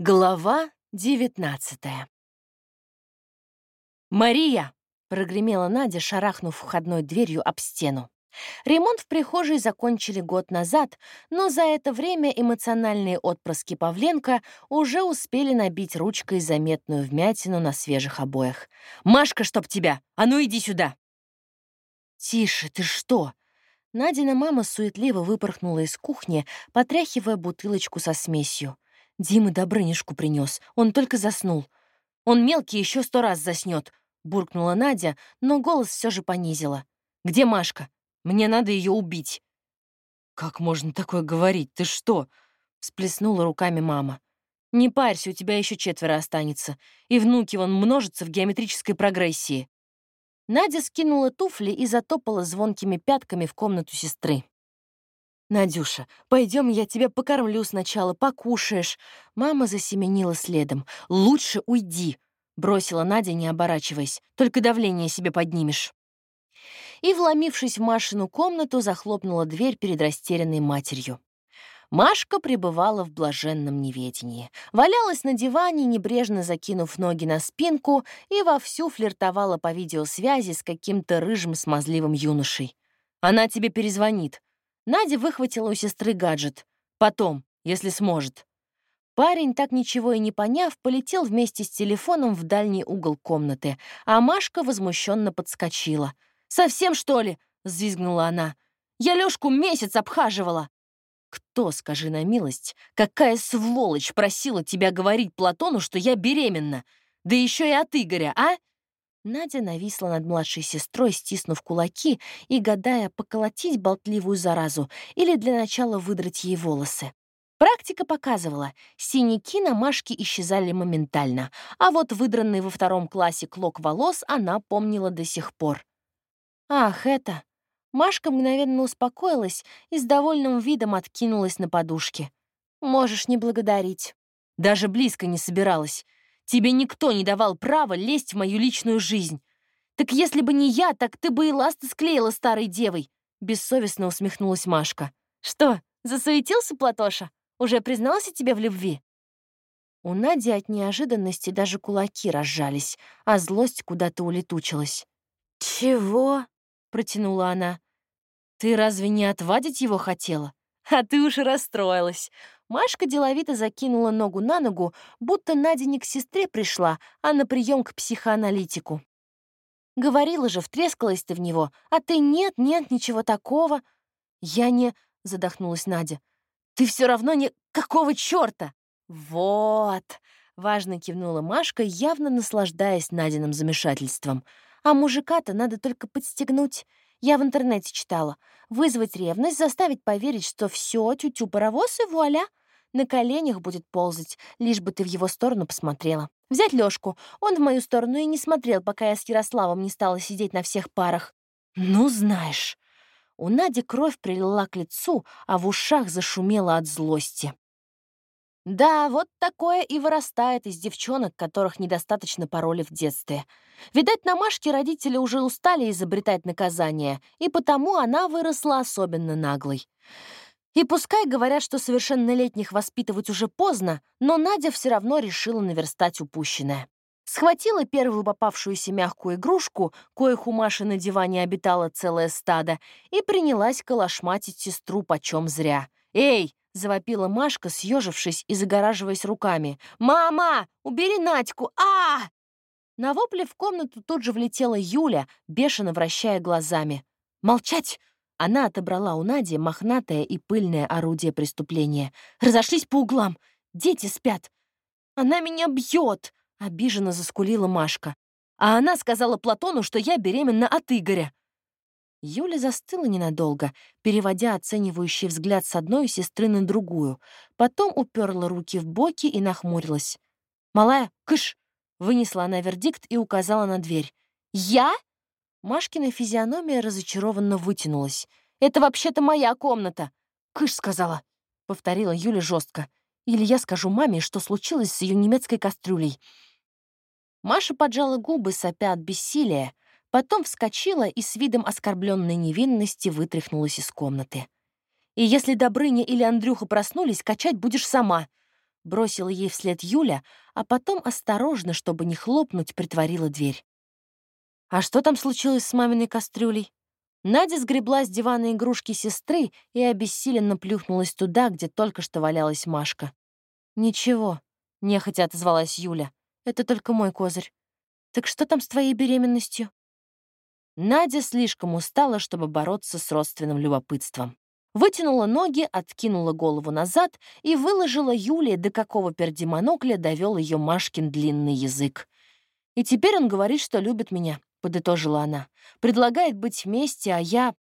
Глава девятнадцатая. «Мария!» — прогремела Надя, шарахнув входной дверью об стену. Ремонт в прихожей закончили год назад, но за это время эмоциональные отпрыски Павленко уже успели набить ручкой заметную вмятину на свежих обоях. «Машка, чтоб тебя! А ну иди сюда!» «Тише, ты что?» Надина мама суетливо выпорхнула из кухни, потряхивая бутылочку со смесью. Дима Добрынишку принес. Он только заснул. Он мелкий еще сто раз заснет, буркнула Надя, но голос все же понизила. Где Машка? Мне надо ее убить. Как можно такое говорить? Ты что? всплеснула руками мама. Не парься, у тебя еще четверо останется. И внуки вон множатся в геометрической прогрессии. Надя скинула туфли и затопала звонкими пятками в комнату сестры. «Надюша, пойдем, я тебя покормлю сначала, покушаешь». Мама засеменила следом. «Лучше уйди», — бросила Надя, не оборачиваясь. «Только давление себе поднимешь». И, вломившись в Машину комнату, захлопнула дверь перед растерянной матерью. Машка пребывала в блаженном неведении. Валялась на диване, небрежно закинув ноги на спинку, и вовсю флиртовала по видеосвязи с каким-то рыжим смазливым юношей. «Она тебе перезвонит», Надя выхватила у сестры гаджет. Потом, если сможет. Парень, так ничего и не поняв, полетел вместе с телефоном в дальний угол комнаты, а Машка возмущенно подскочила. «Совсем, что ли?» — взвизгнула она. «Я Лёшку месяц обхаживала!» «Кто, скажи на милость, какая сволочь просила тебя говорить Платону, что я беременна? Да еще и от Игоря, а?» Надя нависла над младшей сестрой, стиснув кулаки и гадая, поколотить болтливую заразу или для начала выдрать ей волосы. Практика показывала, синяки на Машке исчезали моментально, а вот выдранный во втором классе клок волос она помнила до сих пор. «Ах, это...» Машка мгновенно успокоилась и с довольным видом откинулась на подушке. «Можешь не благодарить». Даже близко не собиралась. Тебе никто не давал права лезть в мою личную жизнь. Так если бы не я, так ты бы и ласты склеила старой девой. Бессовестно усмехнулась Машка. Что, засуетился Платоша? Уже признался тебе в любви? У Нади от неожиданности даже кулаки разжались, а злость куда-то улетучилась. «Чего?» — протянула она. «Ты разве не отвадить его хотела? А ты уж расстроилась. Машка деловито закинула ногу на ногу, будто Надя не к сестре пришла, а на прием к психоаналитику. Говорила же, втрескалась ты в него, а ты нет, нет, ничего такого. Я не... — задохнулась Надя. Ты все равно не... Какого черта? Вот! — важно кивнула Машка, явно наслаждаясь Надиным замешательством. А мужика-то надо только подстегнуть. Я в интернете читала. Вызвать ревность, заставить поверить, что все, тютю-паровоз и вуаля. На коленях будет ползать, лишь бы ты в его сторону посмотрела. Взять Лёшку. Он в мою сторону и не смотрел, пока я с Ярославом не стала сидеть на всех парах. Ну, знаешь. У Нади кровь прилила к лицу, а в ушах зашумела от злости. Да, вот такое и вырастает из девчонок, которых недостаточно пароли в детстве. Видать, на Машке родители уже устали изобретать наказания, и потому она выросла особенно наглой. И пускай говорят, что совершеннолетних воспитывать уже поздно, но Надя все равно решила наверстать упущенное. Схватила первую попавшуюся мягкую игрушку, коих у Маши на диване обитало целое стадо, и принялась калашматить сестру почем зря. «Эй, — завопила Машка, съежившись и загораживаясь руками. «Мама! Убери Надьку! а На вопле в комнату тут же влетела Юля, бешено вращая глазами. «Молчать!» Она отобрала у Нади мохнатое и пыльное орудие преступления. «Разошлись по углам! Дети спят!» «Она меня бьет!» — обиженно заскулила Машка. «А она сказала Платону, что я беременна от Игоря!» Юля застыла ненадолго, переводя оценивающий взгляд с одной сестры на другую, потом уперла руки в боки и нахмурилась. «Малая, кыш!» — вынесла она вердикт и указала на дверь. «Я?» Машкина физиономия разочарованно вытянулась. «Это вообще-то моя комната!» «Кыш!» — сказала, — повторила Юля жестко. «Или я скажу маме, что случилось с ее немецкой кастрюлей». Маша поджала губы, сопя от бессилия, Потом вскочила и с видом оскорбленной невинности вытряхнулась из комнаты. «И если Добрыня или Андрюха проснулись, качать будешь сама», — бросила ей вслед Юля, а потом осторожно, чтобы не хлопнуть, притворила дверь. А что там случилось с маминой кастрюлей? Надя сгребла с дивана игрушки сестры и обессиленно плюхнулась туда, где только что валялась Машка. «Ничего», — нехотя отозвалась Юля. «Это только мой козырь. Так что там с твоей беременностью?» Надя слишком устала, чтобы бороться с родственным любопытством. Вытянула ноги, откинула голову назад и выложила Юле, до какого пердемонокля довел ее Машкин длинный язык. «И теперь он говорит, что любит меня», — подытожила она. «Предлагает быть вместе, а я...»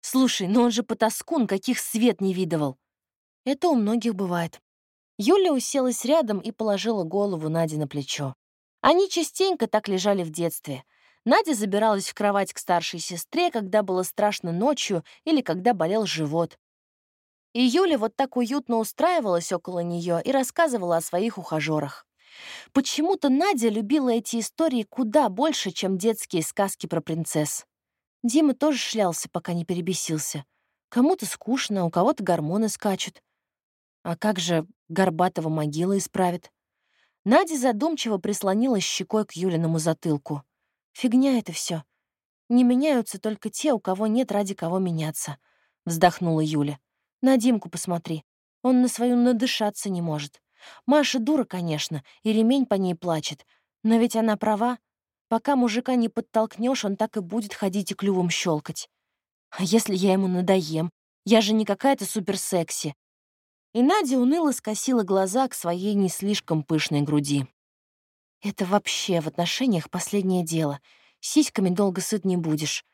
«Слушай, но он же потаскун, каких свет не видывал». «Это у многих бывает». Юля уселась рядом и положила голову Наде на плечо. Они частенько так лежали в детстве — Надя забиралась в кровать к старшей сестре, когда было страшно ночью или когда болел живот. И Юля вот так уютно устраивалась около нее и рассказывала о своих ухажерах. Почему-то Надя любила эти истории куда больше, чем детские сказки про принцесс. Дима тоже шлялся, пока не перебесился. Кому-то скучно, у кого-то гормоны скачут. А как же Горбатова могила исправит? Надя задумчиво прислонилась щекой к Юлиному затылку. Фигня это все. Не меняются только те, у кого нет ради кого меняться, вздохнула Юля. На Димку посмотри. Он на свою надышаться не может. Маша дура, конечно, и ремень по ней плачет. Но ведь она права. Пока мужика не подтолкнешь, он так и будет ходить и клювом щелкать. А если я ему надоем? Я же не какая-то суперсекси. И Надя уныло скосила глаза к своей не слишком пышной груди. Это вообще в отношениях последнее дело. Сиськами долго сыт не будешь.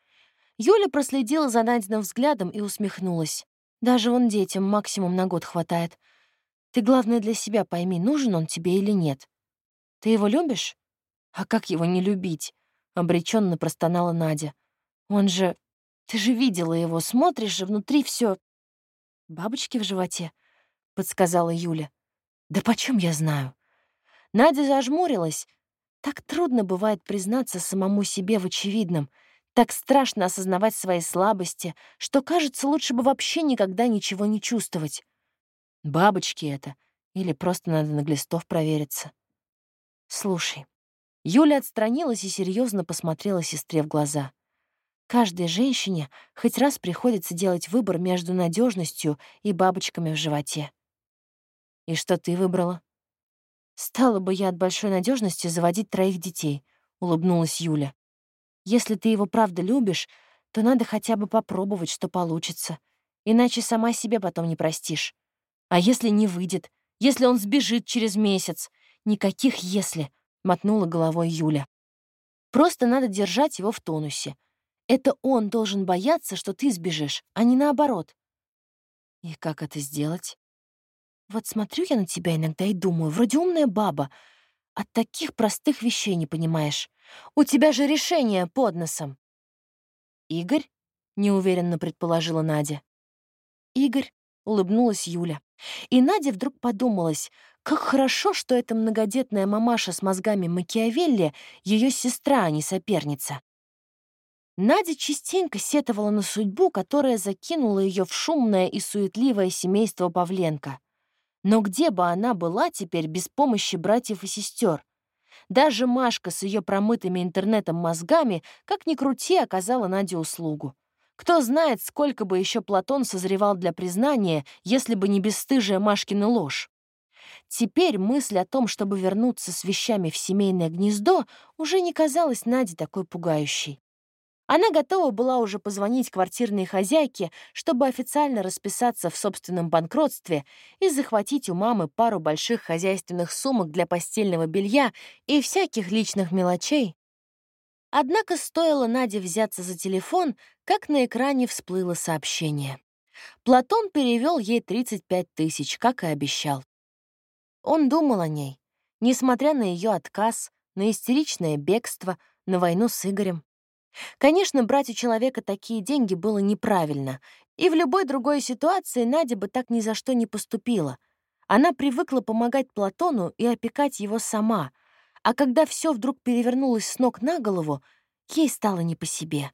Юля проследила за Надиным взглядом и усмехнулась. Даже вон детям максимум на год хватает. Ты, главное, для себя пойми, нужен он тебе или нет. Ты его любишь? А как его не любить? Обреченно простонала Надя. Он же... Ты же видела его, смотришь же, внутри все. Бабочки в животе, подсказала Юля. Да почем я знаю? Надя зажмурилась. Так трудно бывает признаться самому себе в очевидном. Так страшно осознавать свои слабости, что, кажется, лучше бы вообще никогда ничего не чувствовать. Бабочки это. Или просто надо на глистов провериться. Слушай. Юля отстранилась и серьезно посмотрела сестре в глаза. Каждой женщине хоть раз приходится делать выбор между надежностью и бабочками в животе. И что ты выбрала? «Стала бы я от большой надежности заводить троих детей», — улыбнулась Юля. «Если ты его правда любишь, то надо хотя бы попробовать, что получится. Иначе сама себе потом не простишь. А если не выйдет? Если он сбежит через месяц? Никаких «если», — мотнула головой Юля. Просто надо держать его в тонусе. Это он должен бояться, что ты сбежишь, а не наоборот. И как это сделать? Вот смотрю я на тебя иногда и думаю, вроде умная баба, от таких простых вещей не понимаешь. У тебя же решение под носом. Игорь? неуверенно предположила Надя. Игорь, улыбнулась Юля. И Надя вдруг подумалась, как хорошо, что эта многодетная мамаша с мозгами Макиавелли ее сестра, а не соперница. Надя частенько сетовала на судьбу, которая закинула ее в шумное и суетливое семейство Павленко. Но где бы она была теперь без помощи братьев и сестер? Даже Машка с ее промытыми интернетом мозгами, как ни крути, оказала Наде услугу. Кто знает, сколько бы еще Платон созревал для признания, если бы не бесстыжая Машкина ложь. Теперь мысль о том, чтобы вернуться с вещами в семейное гнездо, уже не казалась Наде такой пугающей. Она готова была уже позвонить квартирной хозяйке, чтобы официально расписаться в собственном банкротстве и захватить у мамы пару больших хозяйственных сумок для постельного белья и всяких личных мелочей. Однако стоило Наде взяться за телефон, как на экране всплыло сообщение. Платон перевел ей 35 тысяч, как и обещал. Он думал о ней, несмотря на ее отказ, на истеричное бегство, на войну с Игорем. Конечно, брать у человека такие деньги было неправильно, и в любой другой ситуации Надя бы так ни за что не поступила. Она привыкла помогать Платону и опекать его сама, а когда все вдруг перевернулось с ног на голову, ей стало не по себе.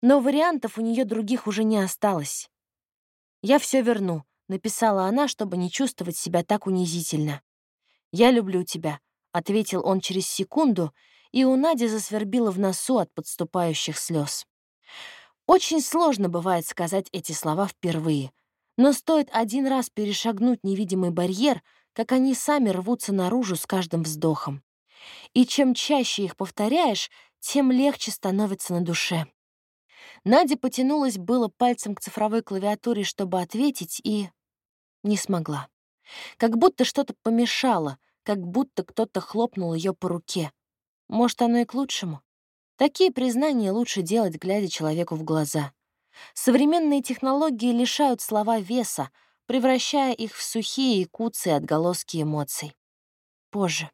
Но вариантов у нее других уже не осталось. «Я все верну», — написала она, чтобы не чувствовать себя так унизительно. «Я люблю тебя», — ответил он через секунду, и у Нади засвербило в носу от подступающих слез. Очень сложно бывает сказать эти слова впервые, но стоит один раз перешагнуть невидимый барьер, как они сами рвутся наружу с каждым вздохом. И чем чаще их повторяешь, тем легче становится на душе. Надя потянулась было пальцем к цифровой клавиатуре, чтобы ответить, и не смогла. Как будто что-то помешало, как будто кто-то хлопнул ее по руке. Может, оно и к лучшему. Такие признания лучше делать, глядя человеку в глаза. Современные технологии лишают слова веса, превращая их в сухие и куцые отголоски эмоций. Позже.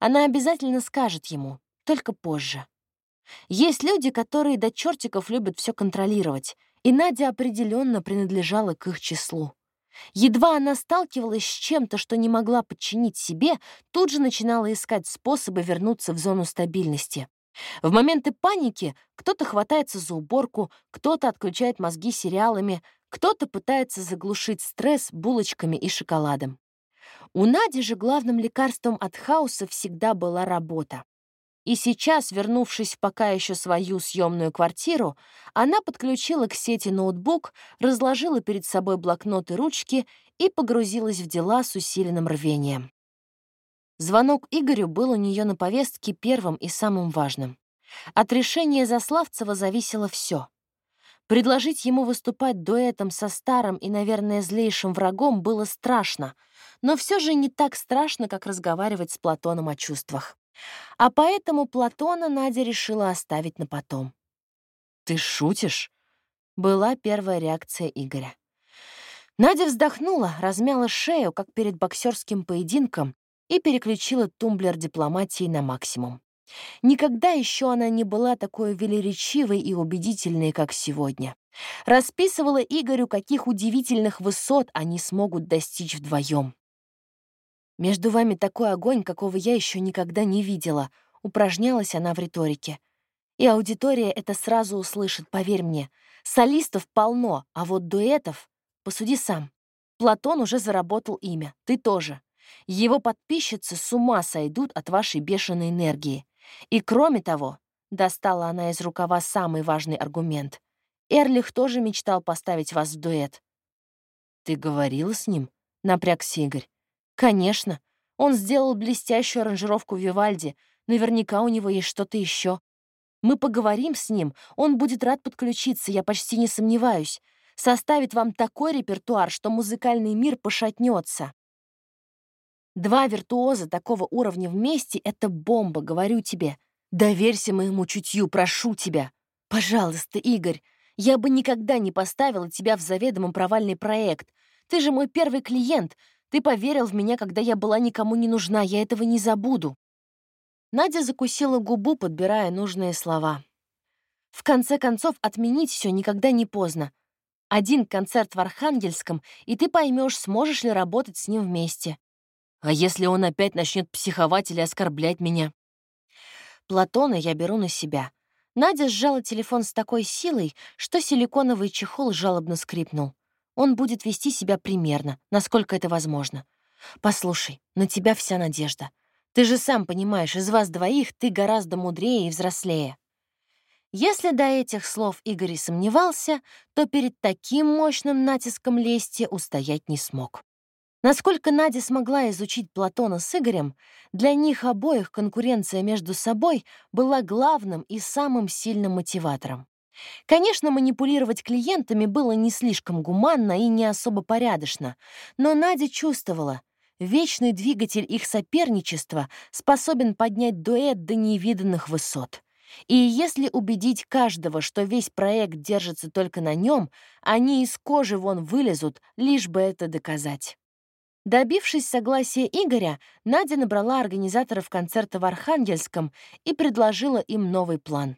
Она обязательно скажет ему, только позже. Есть люди, которые до чертиков любят все контролировать, и Надя определенно принадлежала к их числу. Едва она сталкивалась с чем-то, что не могла подчинить себе, тут же начинала искать способы вернуться в зону стабильности. В моменты паники кто-то хватается за уборку, кто-то отключает мозги сериалами, кто-то пытается заглушить стресс булочками и шоколадом. У Нади же главным лекарством от хаоса всегда была работа. И сейчас, вернувшись в пока еще свою съемную квартиру, она подключила к сети ноутбук, разложила перед собой блокнот и ручки и погрузилась в дела с усиленным рвением. Звонок Игорю был у нее на повестке первым и самым важным. От решения Заславцева зависело все. Предложить ему выступать дуэтом со старым и, наверное, злейшим врагом было страшно, но все же не так страшно, как разговаривать с Платоном о чувствах. А поэтому Платона Надя решила оставить на потом. «Ты шутишь?» — была первая реакция Игоря. Надя вздохнула, размяла шею, как перед боксерским поединком, и переключила тумблер дипломатии на максимум. Никогда еще она не была такой велеречивой и убедительной, как сегодня. Расписывала Игорю, каких удивительных высот они смогут достичь вдвоем. «Между вами такой огонь, какого я еще никогда не видела», — упражнялась она в риторике. «И аудитория это сразу услышит, поверь мне. Солистов полно, а вот дуэтов... Посуди сам. Платон уже заработал имя, ты тоже. Его подписчицы с ума сойдут от вашей бешеной энергии. И кроме того, достала она из рукава самый важный аргумент. Эрлих тоже мечтал поставить вас в дуэт. «Ты говорила с ним?» — напрягся Игорь. Конечно. Он сделал блестящую аранжировку Вивальди. Наверняка у него есть что-то еще. Мы поговорим с ним, он будет рад подключиться, я почти не сомневаюсь. Составит вам такой репертуар, что музыкальный мир пошатнется. Два виртуоза такого уровня вместе — это бомба, говорю тебе. Доверься моему чутью, прошу тебя. Пожалуйста, Игорь, я бы никогда не поставила тебя в заведомо провальный проект. Ты же мой первый клиент, ты поверил в меня, когда я была никому не нужна, я этого не забуду». Надя закусила губу, подбирая нужные слова. В конце концов, отменить все никогда не поздно. Один концерт в Архангельском, и ты поймешь, сможешь ли работать с ним вместе. А если он опять начнет психовать или оскорблять меня? Платона я беру на себя. Надя сжала телефон с такой силой, что силиконовый чехол жалобно скрипнул он будет вести себя примерно, насколько это возможно. Послушай, на тебя вся надежда. Ты же сам понимаешь, из вас двоих ты гораздо мудрее и взрослее. Если до этих слов Игорь сомневался, то перед таким мощным натиском лести устоять не смог. Насколько Надя смогла изучить Платона с Игорем, для них обоих конкуренция между собой была главным и самым сильным мотиватором. Конечно, манипулировать клиентами было не слишком гуманно и не особо порядочно, но Надя чувствовала, вечный двигатель их соперничества способен поднять дуэт до невиданных высот. И если убедить каждого, что весь проект держится только на нем, они из кожи вон вылезут, лишь бы это доказать. Добившись согласия Игоря, Надя набрала организаторов концерта в Архангельском и предложила им новый план.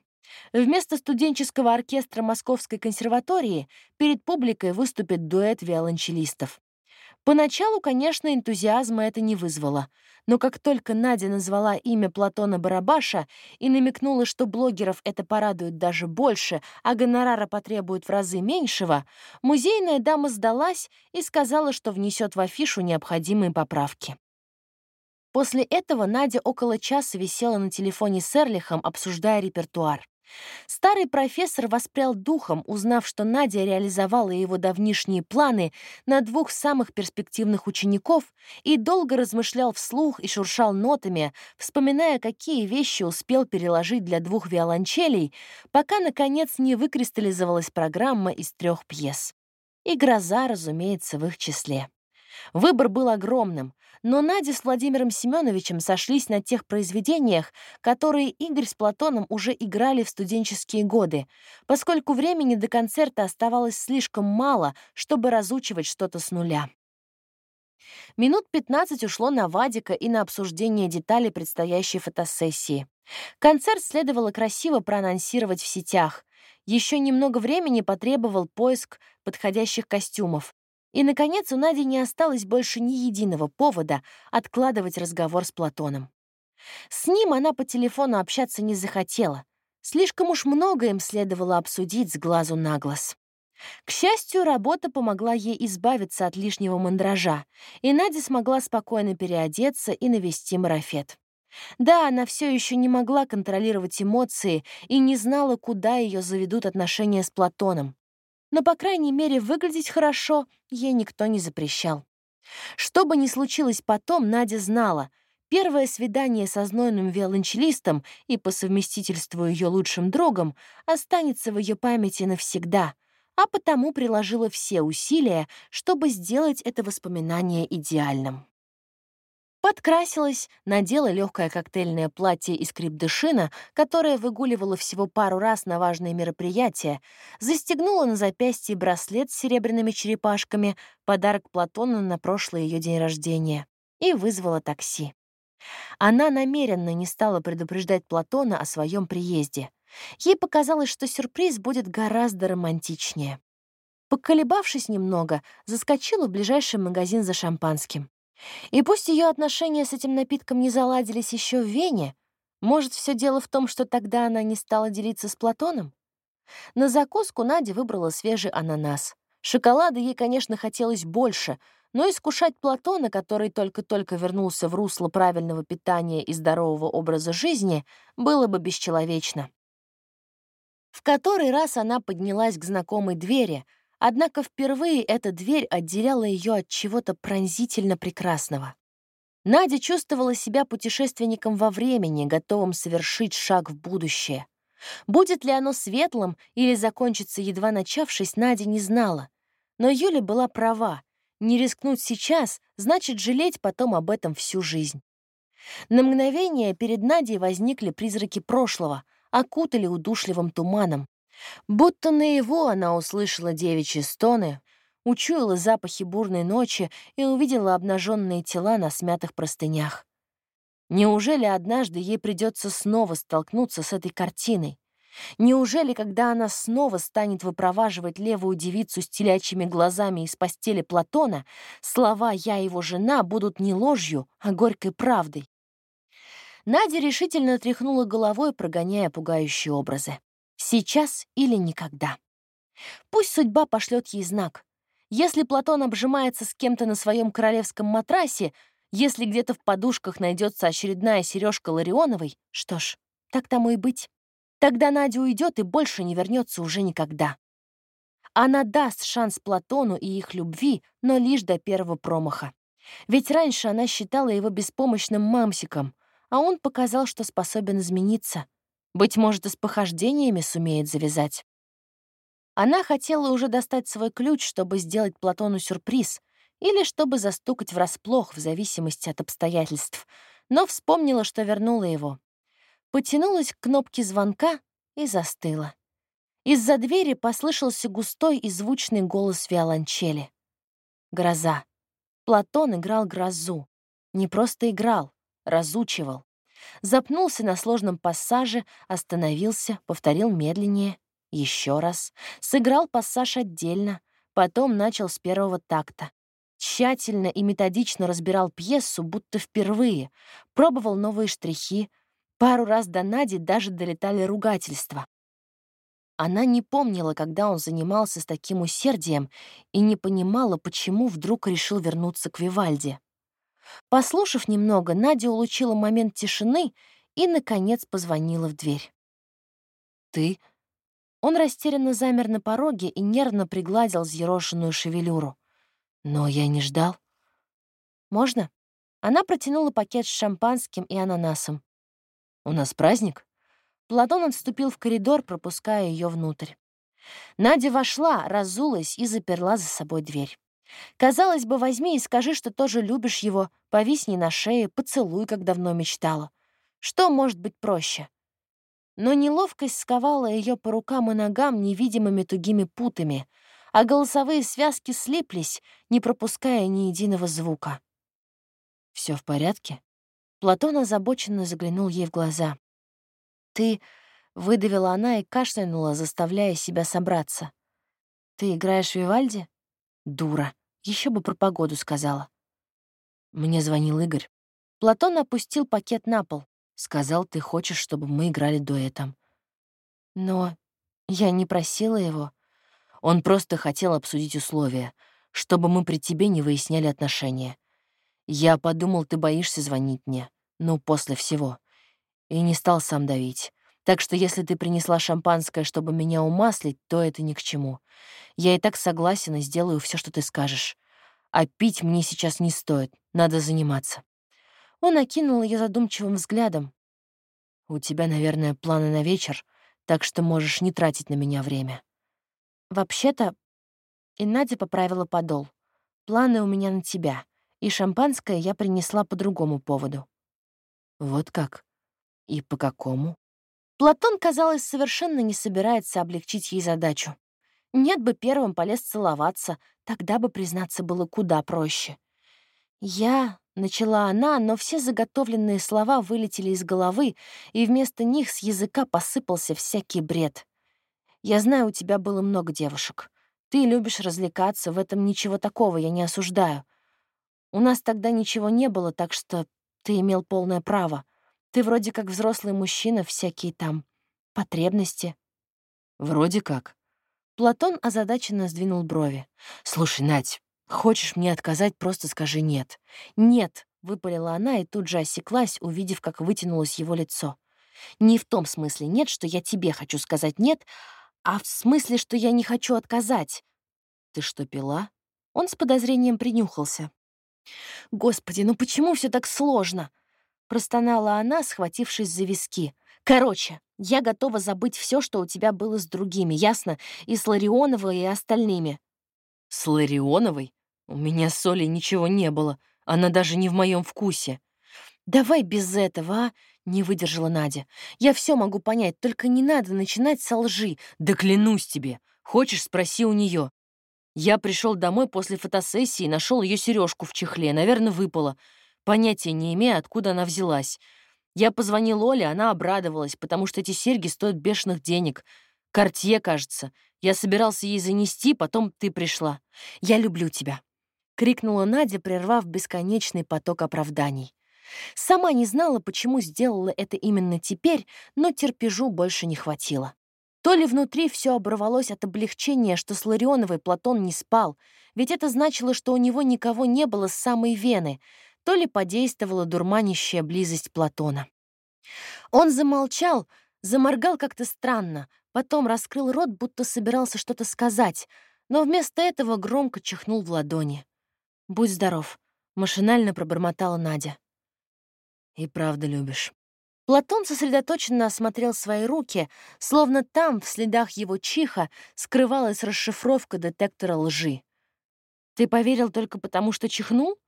Вместо студенческого оркестра Московской консерватории перед публикой выступит дуэт виолончелистов. Поначалу, конечно, энтузиазма это не вызвало, но как только Надя назвала имя Платона Барабаша и намекнула, что блогеров это порадует даже больше, а гонорара потребует в разы меньшего, музейная дама сдалась и сказала, что внесет в афишу необходимые поправки. После этого Надя около часа висела на телефоне с Эрлихом, обсуждая репертуар. Старый профессор воспрял духом, узнав, что Надя реализовала его давнишние планы на двух самых перспективных учеников и долго размышлял вслух и шуршал нотами, вспоминая, какие вещи успел переложить для двух виолончелей, пока, наконец, не выкристаллизовалась программа из трех пьес. И «Гроза», разумеется, в их числе. Выбор был огромным, но Надя с Владимиром Семеновичем сошлись на тех произведениях, которые Игорь с Платоном уже играли в студенческие годы, поскольку времени до концерта оставалось слишком мало, чтобы разучивать что-то с нуля. Минут 15 ушло на Вадика и на обсуждение деталей предстоящей фотосессии. Концерт следовало красиво проанонсировать в сетях. Еще немного времени потребовал поиск подходящих костюмов. И, наконец, у Нади не осталось больше ни единого повода откладывать разговор с Платоном. С ним она по телефону общаться не захотела. Слишком уж много им следовало обсудить с глазу на глаз. К счастью, работа помогла ей избавиться от лишнего мандража, и Надя смогла спокойно переодеться и навести марафет. Да, она все еще не могла контролировать эмоции и не знала, куда ее заведут отношения с Платоном но, по крайней мере, выглядеть хорошо ей никто не запрещал. Что бы ни случилось потом, Надя знала, первое свидание со знойным виолончелистом и по совместительству ее лучшим другом останется в ее памяти навсегда, а потому приложила все усилия, чтобы сделать это воспоминание идеальным. Подкрасилась, надела легкое коктейльное платье из крепдышина, которое выгуливала всего пару раз на важные мероприятия, застегнула на запястье браслет с серебряными черепашками, подарок Платона на прошлый ее день рождения, и вызвала такси. Она намеренно не стала предупреждать Платона о своем приезде. Ей показалось, что сюрприз будет гораздо романтичнее. Поколебавшись немного, заскочила в ближайший магазин за шампанским. И пусть ее отношения с этим напитком не заладились еще в Вене, может, все дело в том, что тогда она не стала делиться с Платоном? На закуску Надя выбрала свежий ананас. Шоколада ей, конечно, хотелось больше, но искушать Платона, который только-только вернулся в русло правильного питания и здорового образа жизни, было бы бесчеловечно. В который раз она поднялась к знакомой двери — Однако впервые эта дверь отделяла ее от чего-то пронзительно прекрасного. Надя чувствовала себя путешественником во времени, готовым совершить шаг в будущее. Будет ли оно светлым или закончится, едва начавшись, Надя не знала. Но Юля была права. Не рискнуть сейчас значит жалеть потом об этом всю жизнь. На мгновение перед Надей возникли призраки прошлого, окутали удушливым туманом. Будто на его она услышала девичьи стоны, учуяла запахи бурной ночи и увидела обнаженные тела на смятых простынях. Неужели однажды ей придется снова столкнуться с этой картиной? Неужели, когда она снова станет выпроваживать левую девицу с телячьими глазами из постели Платона, слова «я его жена» будут не ложью, а горькой правдой? Надя решительно тряхнула головой, прогоняя пугающие образы. Сейчас или никогда. Пусть судьба пошлет ей знак. Если Платон обжимается с кем-то на своем королевском матрасе, если где-то в подушках найдется очередная сережка Ларионовой, что ж, так тому и быть. Тогда Надя уйдет и больше не вернется уже никогда. Она даст шанс Платону и их любви, но лишь до первого промаха. Ведь раньше она считала его беспомощным мамсиком, а он показал, что способен измениться. Быть может, и с похождениями сумеет завязать. Она хотела уже достать свой ключ, чтобы сделать Платону сюрприз, или чтобы застукать врасплох, в зависимости от обстоятельств, но вспомнила, что вернула его. Потянулась к кнопке звонка и застыла. Из-за двери послышался густой и звучный голос виолончели. Гроза. Платон играл грозу. Не просто играл, разучивал. Запнулся на сложном пассаже, остановился, повторил медленнее, еще раз. Сыграл пассаж отдельно, потом начал с первого такта. Тщательно и методично разбирал пьесу, будто впервые, пробовал новые штрихи. Пару раз до Нади даже долетали ругательства. Она не помнила, когда он занимался с таким усердием, и не понимала, почему вдруг решил вернуться к Вивальди. Послушав немного, Надя улучила момент тишины и, наконец, позвонила в дверь. «Ты?» Он растерянно замер на пороге и нервно пригладил взъерошенную шевелюру. «Но я не ждал». «Можно?» Она протянула пакет с шампанским и ананасом. «У нас праздник?» Платон отступил в коридор, пропуская ее внутрь. Надя вошла, разулась и заперла за собой дверь. Казалось бы, возьми и скажи, что тоже любишь его, повисни на шее, поцелуй, как давно мечтала. Что может быть проще? Но неловкость сковала ее по рукам и ногам невидимыми тугими путами, а голосовые связки слиплись, не пропуская ни единого звука. Все в порядке?» Платон озабоченно заглянул ей в глаза. «Ты...» — выдавила она и кашлянула, заставляя себя собраться. «Ты играешь в Вивальди?» «Дура. Еще бы про погоду сказала». Мне звонил Игорь. Платон опустил пакет на пол. Сказал, ты хочешь, чтобы мы играли дуэтом. Но я не просила его. Он просто хотел обсудить условия, чтобы мы при тебе не выясняли отношения. Я подумал, ты боишься звонить мне. Ну, после всего. И не стал сам давить. Так что если ты принесла шампанское, чтобы меня умаслить, то это ни к чему. Я и так согласен и сделаю все, что ты скажешь. А пить мне сейчас не стоит, надо заниматься. Он окинул ее задумчивым взглядом. «У тебя, наверное, планы на вечер, так что можешь не тратить на меня время». «Вообще-то...» И Надя поправила подол. «Планы у меня на тебя, и шампанское я принесла по другому поводу». «Вот как? И по какому?» Платон, казалось, совершенно не собирается облегчить ей задачу. Нет бы первым полез целоваться, тогда бы признаться было куда проще. Я Начала она, но все заготовленные слова вылетели из головы, и вместо них с языка посыпался всякий бред. «Я знаю, у тебя было много девушек. Ты любишь развлекаться, в этом ничего такого, я не осуждаю. У нас тогда ничего не было, так что ты имел полное право. Ты вроде как взрослый мужчина, всякие там потребности». «Вроде как». Платон озадаченно сдвинул брови. «Слушай, Надь, Хочешь мне отказать, просто скажи «нет». «Нет», — выпалила она и тут же осеклась, увидев, как вытянулось его лицо. «Не в том смысле «нет», что я тебе хочу сказать «нет», а в смысле, что я не хочу отказать». «Ты что, пила?» Он с подозрением принюхался. «Господи, ну почему все так сложно?» Простонала она, схватившись за виски. «Короче, я готова забыть все, что у тебя было с другими, ясно? И с Ларионовой, и остальными». «С Ларионовой? У меня с Олей ничего не было. Она даже не в моем вкусе. «Давай без этого, а?» — не выдержала Надя. «Я все могу понять, только не надо начинать со лжи. Да клянусь тебе. Хочешь, спроси у нее. Я пришел домой после фотосессии и нашел ее сережку в чехле. Наверное, выпала. Понятия не имея, откуда она взялась. Я позвонил Оле, она обрадовалась, потому что эти серьги стоят бешеных денег. Кортье, кажется. Я собирался ей занести, потом ты пришла. Я люблю тебя. — крикнула Надя, прервав бесконечный поток оправданий. Сама не знала, почему сделала это именно теперь, но терпежу больше не хватило. То ли внутри все оборвалось от облегчения, что с Ларионовой Платон не спал, ведь это значило, что у него никого не было с самой Вены, то ли подействовала дурманящая близость Платона. Он замолчал, заморгал как-то странно, потом раскрыл рот, будто собирался что-то сказать, но вместо этого громко чихнул в ладони. «Будь здоров», — машинально пробормотала Надя. «И правда любишь». Платон сосредоточенно осмотрел свои руки, словно там, в следах его чиха, скрывалась расшифровка детектора лжи. «Ты поверил только потому, что чихнул?»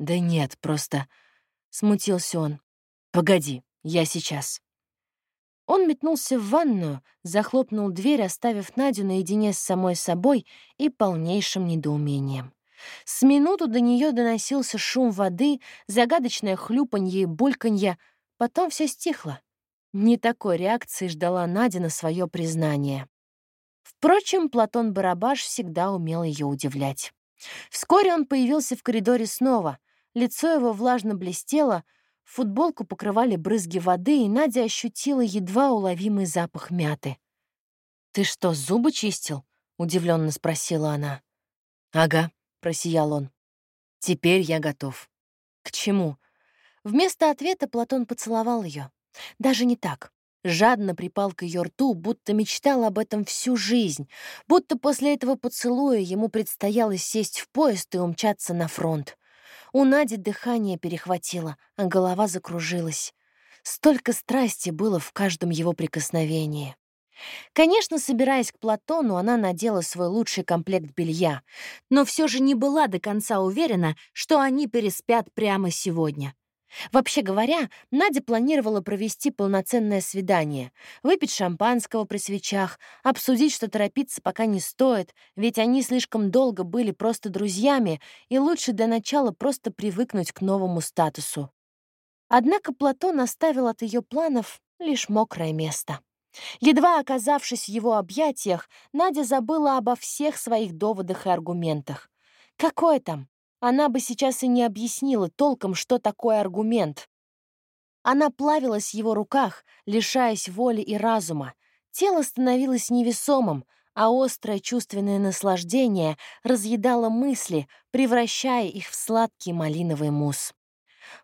«Да нет, просто...» — смутился он. «Погоди, я сейчас». Он метнулся в ванную, захлопнул дверь, оставив Надю наедине с самой собой и полнейшим недоумением. С минуту до нее доносился шум воды, загадочное хлюпанье и бульканье. Потом все стихло. Не такой реакции ждала Надя на свое признание. Впрочем, Платон Барабаш всегда умел ее удивлять. Вскоре он появился в коридоре снова. Лицо его влажно блестело, футболку покрывали брызги воды, и Надя ощутила едва уловимый запах мяты. «Ты что, зубы чистил?» — удивленно спросила она. «Ага», — просиял он. «Теперь я готов». «К чему?» Вместо ответа Платон поцеловал ее. Даже не так. Жадно припал к ее рту, будто мечтал об этом всю жизнь, будто после этого поцелуя ему предстояло сесть в поезд и умчаться на фронт. У Нади дыхание перехватило, а голова закружилась. Столько страсти было в каждом его прикосновении. Конечно, собираясь к Платону, она надела свой лучший комплект белья, но все же не была до конца уверена, что они переспят прямо сегодня. Вообще говоря, Надя планировала провести полноценное свидание, выпить шампанского при свечах, обсудить, что торопиться пока не стоит, ведь они слишком долго были просто друзьями, и лучше для начала просто привыкнуть к новому статусу. Однако Платон оставил от ее планов лишь мокрое место. Едва оказавшись в его объятиях, Надя забыла обо всех своих доводах и аргументах. Какое там? Она бы сейчас и не объяснила толком, что такое аргумент. Она плавилась в его руках, лишаясь воли и разума. Тело становилось невесомым, а острое чувственное наслаждение разъедало мысли, превращая их в сладкий малиновый мусс.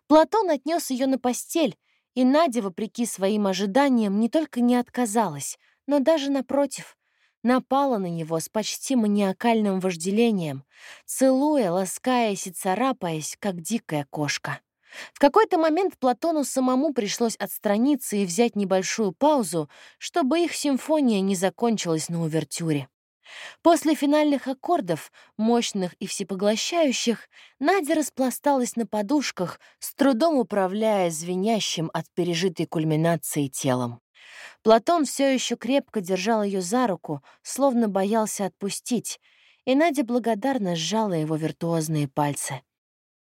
Платон отнес ее на постель, и Надя, вопреки своим ожиданиям, не только не отказалась, но даже напротив, напала на него с почти маниакальным вожделением, целуя, ласкаясь и царапаясь, как дикая кошка. В какой-то момент Платону самому пришлось отстраниться и взять небольшую паузу, чтобы их симфония не закончилась на увертюре. После финальных аккордов, мощных и всепоглощающих, Надя распласталась на подушках, с трудом управляя звенящим от пережитой кульминации телом. Платон все еще крепко держал ее за руку, словно боялся отпустить, и Надя благодарно сжала его виртуозные пальцы.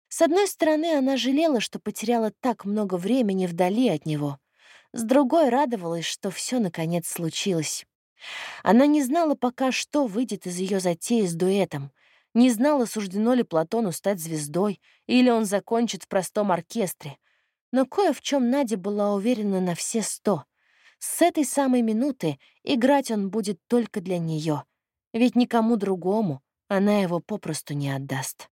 С одной стороны, она жалела, что потеряла так много времени вдали от него. С другой радовалась, что все наконец случилось. Она не знала пока, что выйдет из ее затеи с дуэтом. Не знала, суждено ли Платону стать звездой, или он закончит в простом оркестре. Но кое в чем Надя была уверена на все сто. С этой самой минуты играть он будет только для нее, ведь никому другому она его попросту не отдаст.